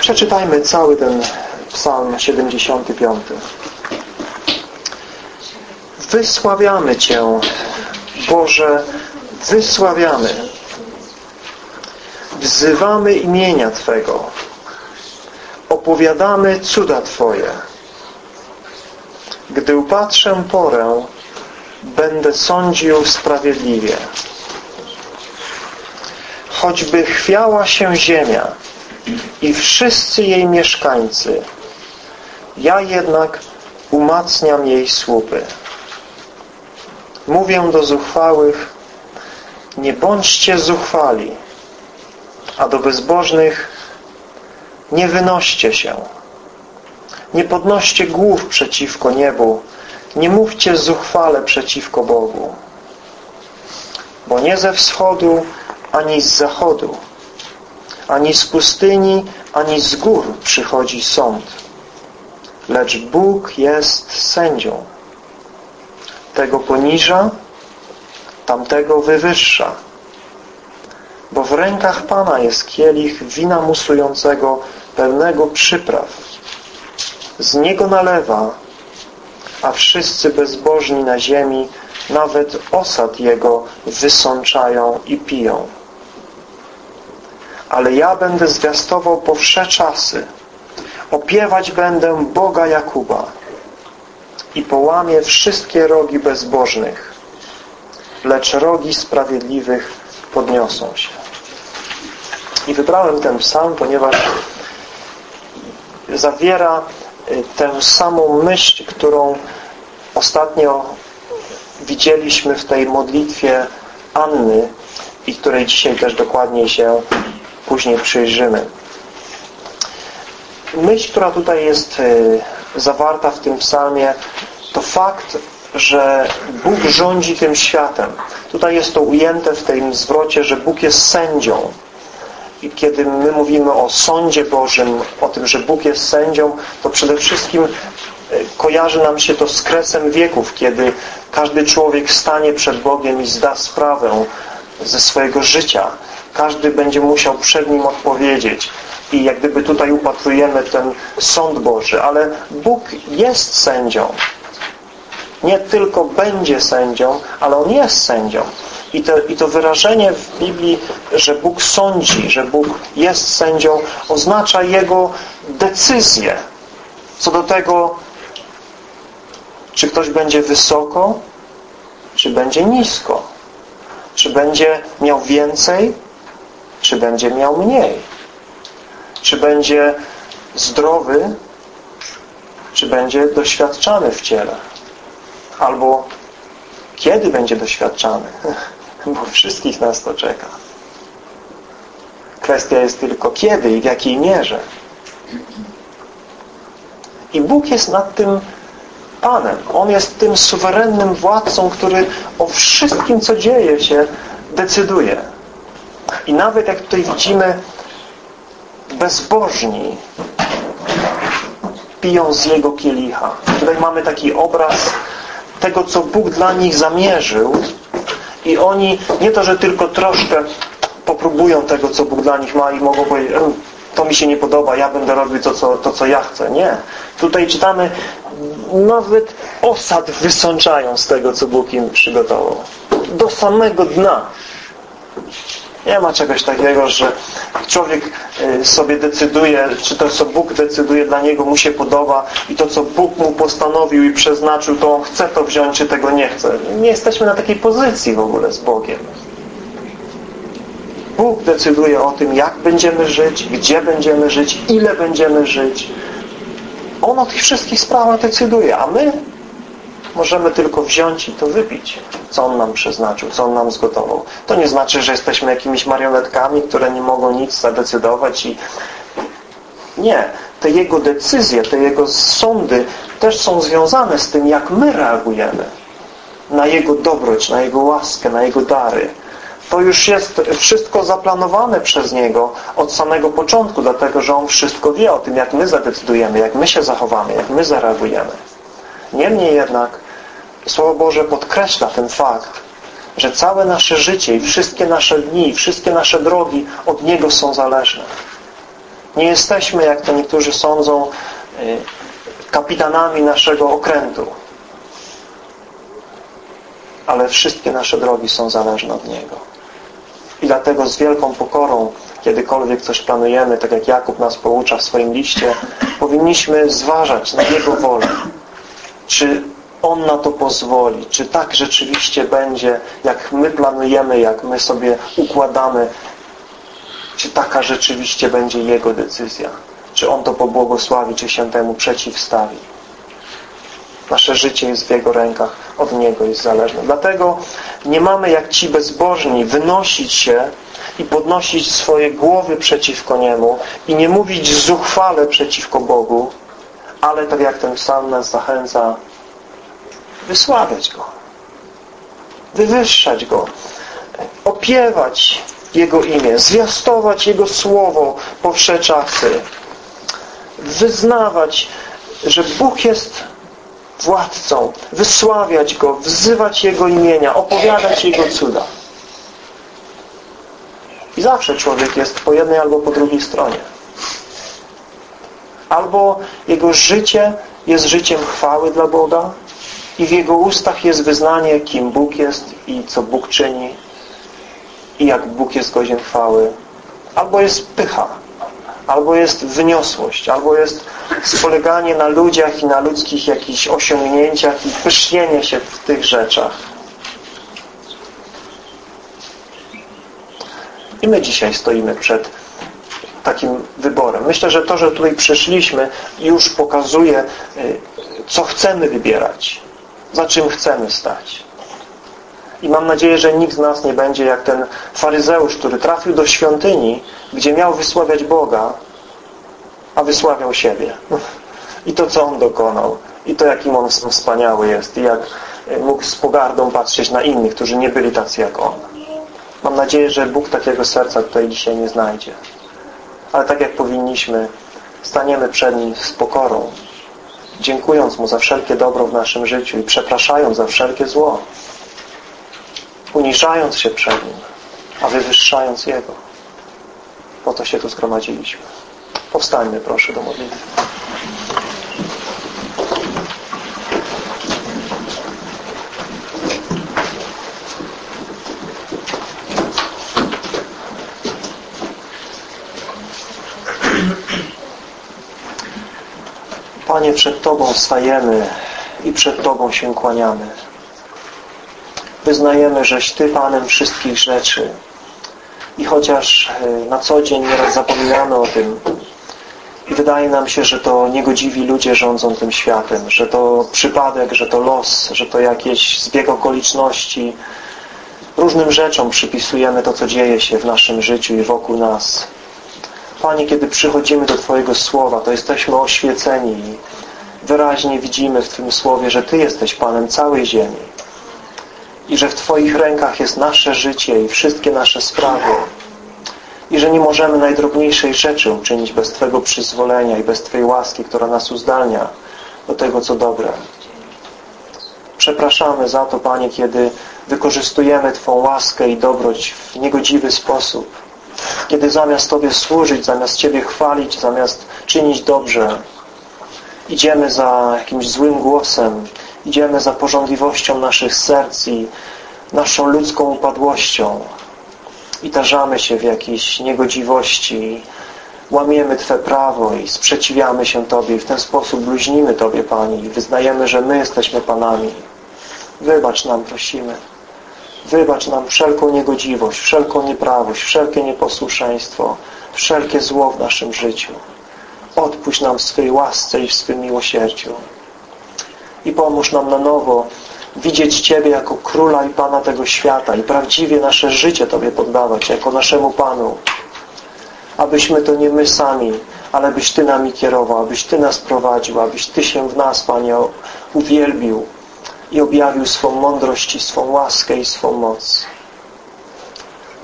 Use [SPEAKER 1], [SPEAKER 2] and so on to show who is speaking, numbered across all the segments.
[SPEAKER 1] Przeczytajmy cały ten psalm 75. Wysławiamy Cię, Boże, wysławiamy. Wzywamy imienia Twego. Opowiadamy cuda Twoje. Gdy upatrzę porę, będę sądził sprawiedliwie. Choćby chwiała się ziemia i wszyscy jej mieszkańcy, ja jednak umacniam jej słupy. Mówię do zuchwałych, nie bądźcie zuchwali, a do bezbożnych nie wynoście się. Nie podnoście głów przeciwko niebu, nie mówcie zuchwale przeciwko Bogu. Bo nie ze wschodu, ani z zachodu, ani z pustyni, ani z gór przychodzi sąd. Lecz Bóg jest sędzią. Tego poniża, tamtego wywyższa. Bo w rękach Pana jest kielich wina musującego, pełnego przypraw. Z niego nalewa, a wszyscy bezbożni na ziemi nawet osad Jego wysączają i piją. Ale ja będę zwiastował po wsze czasy. Opiewać będę Boga Jakuba i połamię wszystkie rogi bezbożnych, lecz rogi sprawiedliwych podniosą się. I wybrałem ten psalm, ponieważ zawiera y, tę samą myśl, którą ostatnio widzieliśmy w tej modlitwie Anny i której dzisiaj też dokładniej się później przyjrzymy. Myśl, która tutaj jest y, zawarta w tym psalmie, to fakt, że Bóg rządzi tym światem. Tutaj jest to ujęte w tym zwrocie, że Bóg jest sędzią. I kiedy my mówimy o sądzie Bożym, o tym, że Bóg jest sędzią, to przede wszystkim y, kojarzy nam się to z kresem wieków, kiedy każdy człowiek stanie przed Bogiem i zda sprawę ze swojego życia. Każdy będzie musiał przed Nim odpowiedzieć. I jak gdyby tutaj upatrujemy ten sąd Boży. Ale Bóg jest sędzią. Nie tylko będzie sędzią, ale On jest sędzią. I to, I to wyrażenie w Biblii, że Bóg sądzi, że Bóg jest sędzią, oznacza Jego decyzję co do tego, czy ktoś będzie wysoko, czy będzie nisko, czy będzie miał więcej, czy będzie miał mniej, czy będzie zdrowy, czy będzie doświadczany w ciele, albo kiedy będzie doświadczany, bo wszystkich nas to czeka. Kwestia jest tylko kiedy i w jakiej mierze. I Bóg jest nad tym Panem. On jest tym suwerennym władcą, który o wszystkim, co dzieje się, decyduje. I nawet jak tutaj widzimy, bezbożni piją z Jego kielicha. Tutaj mamy taki obraz tego, co Bóg dla nich zamierzył i oni nie to, że tylko troszkę popróbują tego, co Bóg dla nich ma i mogą powiedzieć, to mi się nie podoba, ja będę robił to co, to, co ja chcę. Nie. Tutaj czytamy, nawet osad wysączają z tego, co Bóg im przygotował. Do samego dna. Nie ma czegoś takiego, że człowiek y, sobie decyduje, czy to, co Bóg decyduje dla niego, mu się podoba i to, co Bóg mu postanowił i przeznaczył, to on chce to wziąć, czy tego nie chce. Nie jesteśmy na takiej pozycji w ogóle z Bogiem. Bóg decyduje o tym, jak będziemy żyć, gdzie będziemy żyć, ile będziemy żyć. On o tych wszystkich sprawach decyduje, a my możemy tylko wziąć i to wypić, co On nam przeznaczył, co On nam zgotował. To nie znaczy, że jesteśmy jakimiś marionetkami, które nie mogą nic zadecydować i nie. Te Jego decyzje, te Jego sądy też są związane z tym, jak my reagujemy na Jego dobroć, na Jego łaskę, na Jego dary to już jest wszystko zaplanowane przez Niego od samego początku, dlatego że On wszystko wie o tym, jak my zadecydujemy, jak my się zachowamy, jak my zareagujemy. Niemniej jednak Słowo Boże podkreśla ten fakt, że całe nasze życie i wszystkie nasze dni, wszystkie nasze drogi od Niego są zależne. Nie jesteśmy, jak to niektórzy sądzą, y, kapitanami naszego okrętu. Ale wszystkie nasze drogi są zależne od Niego. I dlatego z wielką pokorą, kiedykolwiek coś planujemy, tak jak Jakub nas poucza w swoim liście, powinniśmy zważać na Jego wolę. Czy On na to pozwoli? Czy tak rzeczywiście będzie, jak my planujemy, jak my sobie układamy? Czy taka rzeczywiście będzie Jego decyzja? Czy On to pobłogosławi, czy się temu przeciwstawi? Nasze życie jest w Jego rękach, od Niego jest zależne. Dlatego nie mamy jak ci bezbożni wynosić się i podnosić swoje głowy przeciwko Niemu i nie mówić zuchwale przeciwko Bogu, ale tak jak ten psalm nas zachęca, wysławiać Go, wywyższać Go, opiewać Jego imię, zwiastować Jego słowo po wsze czasy, wyznawać, że Bóg jest władcą, wysławiać Go, wzywać Jego imienia, opowiadać Jego cuda. I zawsze człowiek jest po jednej albo po drugiej stronie. Albo jego życie jest życiem chwały dla Boga i w jego ustach jest wyznanie, kim Bóg jest i co Bóg czyni i jak Bóg jest godzien chwały. Albo jest pycha, albo jest wyniosłość, albo jest spoleganie na ludziach i na ludzkich jakichś osiągnięciach i pysznienie się w tych rzeczach. I my dzisiaj stoimy przed takim wyborem. Myślę, że to, że tutaj przyszliśmy już pokazuje, y, co chcemy wybierać, za czym chcemy stać. I mam nadzieję, że nikt z nas nie będzie jak ten faryzeusz, który trafił do świątyni, gdzie miał wysławiać Boga, a wysławiał siebie. I to, co on dokonał. I to, jakim on wspaniały jest. I jak mógł z pogardą patrzeć na innych, którzy nie byli tacy jak on. Mam nadzieję, że Bóg takiego serca tutaj dzisiaj nie znajdzie. Ale tak jak powinniśmy, staniemy przed Nim z pokorą, dziękując Mu za wszelkie dobro w naszym życiu i przepraszając za wszelkie zło, uniżając się przed Nim, a wywyższając Jego. Po to się tu zgromadziliśmy. Powstańmy proszę do modlitwy. Panie, przed Tobą stajemy i przed Tobą się kłaniamy. Wyznajemy, żeś Ty Panem wszystkich rzeczy. I chociaż e, na co dzień nieraz zapominamy o tym i wydaje nam się, że to niegodziwi ludzie rządzą tym światem, że to przypadek, że to los, że to jakieś zbieg okoliczności. Różnym rzeczom przypisujemy to, co dzieje się w naszym życiu i wokół nas. Panie, kiedy przychodzimy do Twojego Słowa, to jesteśmy oświeceni i wyraźnie widzimy w Twoim Słowie, że Ty jesteś Panem całej ziemi i że w Twoich rękach jest nasze życie i wszystkie nasze sprawy i że nie możemy najdrobniejszej rzeczy uczynić bez Twojego przyzwolenia i bez Twojej łaski, która nas uzdalnia do tego, co dobre. Przepraszamy za to, Panie, kiedy wykorzystujemy Twą łaskę i dobroć w niegodziwy sposób. Kiedy zamiast Tobie służyć, zamiast Ciebie chwalić, zamiast czynić dobrze, idziemy za jakimś złym głosem, idziemy za porządliwością naszych serc i naszą ludzką upadłością i tarzamy się w jakiejś niegodziwości, łamiemy Twe prawo i sprzeciwiamy się Tobie i w ten sposób bluźnimy Tobie, Pani i wyznajemy, że my jesteśmy Panami. Wybacz nam, prosimy. Wybacz nam wszelką niegodziwość, wszelką nieprawość, wszelkie nieposłuszeństwo, wszelkie zło w naszym życiu. Odpuść nam w swej łasce i w swym miłosierdziu. I pomóż nam na nowo widzieć Ciebie jako Króla i Pana tego świata i prawdziwie nasze życie Tobie poddawać jako naszemu Panu. Abyśmy to nie my sami, ale byś Ty nami kierował, abyś Ty nas prowadził, abyś Ty się w nas, Panie, uwielbił i objawił swą mądrość i swą łaskę i swą moc.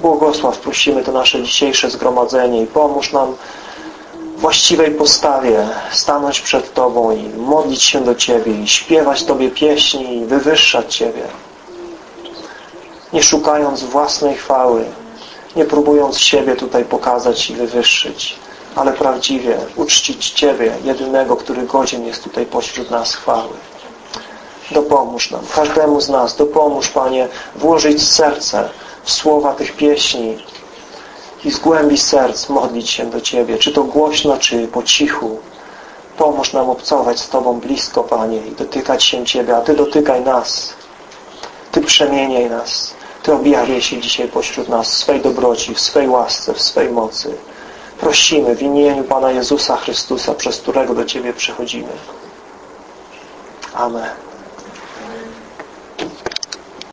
[SPEAKER 1] Błogosław, prosimy to nasze dzisiejsze zgromadzenie i pomóż nam właściwej postawie stanąć przed Tobą i modlić się do Ciebie i śpiewać Tobie pieśni i wywyższać Ciebie. Nie szukając własnej chwały, nie próbując siebie tutaj pokazać i wywyższyć, ale prawdziwie uczcić Ciebie, jedynego, który godzien jest tutaj pośród nas chwały. Dopomóż nam, każdemu z nas, dopomóż Panie włożyć serce w słowa tych pieśni i z głębi serc modlić się do Ciebie, czy to głośno, czy po cichu. Pomóż nam obcować z Tobą blisko, Panie, i dotykać się Ciebie, a Ty dotykaj nas. Ty przemieniaj nas. Ty objawiaj się dzisiaj pośród nas w swej dobroci, w swej łasce, w swej mocy. Prosimy w imieniu Pana Jezusa Chrystusa, przez którego do Ciebie przychodzimy. Amen.